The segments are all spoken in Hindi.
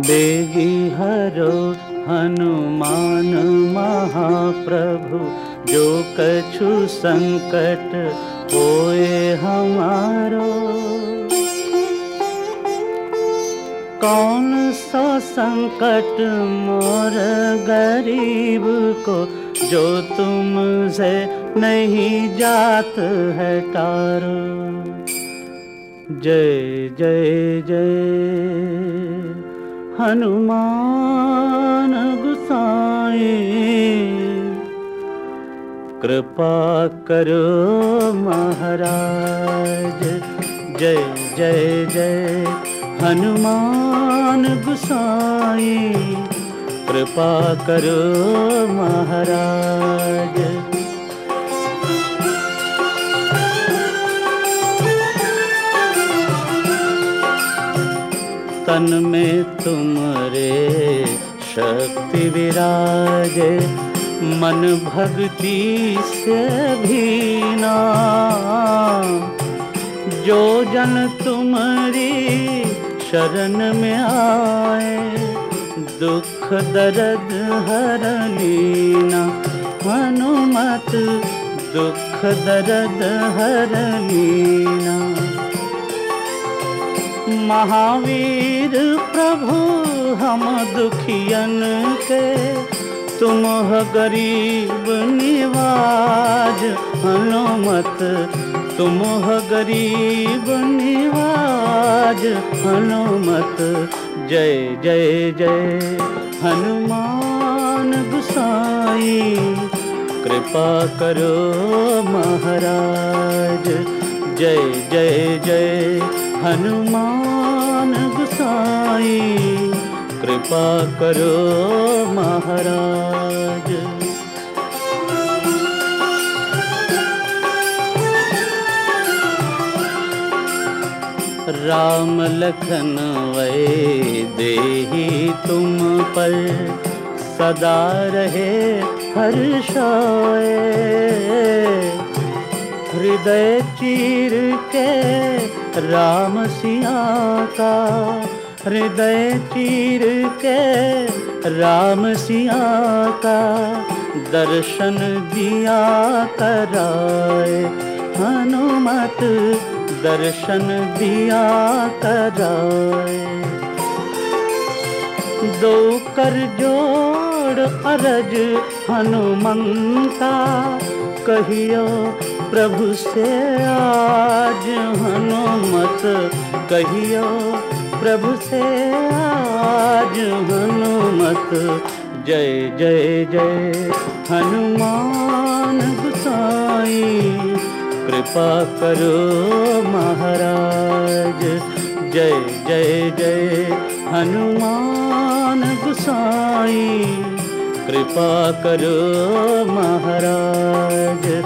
बेगी हरो हनुमान महाप्रभु, जो कछु संकट होए हमारो। कौन सा संकट मोर गरीब को, जो तुमसे नहीं जात है तारो। जय जय जय। हनुमान गुसाए। कृपा करो महाराज। जय जय जय। हनुमान गुसाई कृपा करो महाराज। तन में तुमरे शक्ति विराजे मन भक्ति से भीना जो जन तुम्हारी शरण में आए, दुख दर्द हर लीना। हनुमत, दुख दर्द हर लीना। महावीर प्रभु, हम दुखियन के तुम गरीब निवाज हनुमत तुम गरीब निवाज हनुमत। जय जय जय, हनुमान गुसाई, कृपा करो महाराज। जय जय जय, हनुमान कृपा करो महाराज। राम लखन वे दे तुम पर, सदा रहे हर्षाए हृदय चीर के राम सिया का हृदय चीर के राम सिया का दर्शन दिया कराए। हनुमत दर्शन दिया कराए। दो कर जोड़ अरज हनुमंता, कहियो प्रभु से आज हनुमत, कहियो प्रभु से आज हनुमत जय जय जय। हनुमान गुसाई। कृपा करो महाराज। जय जय जय। हनुमान गुसाई। कृपा करो महाराज।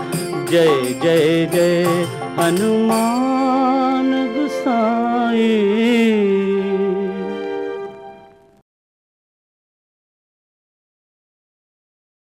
जय जय जय। हनुमान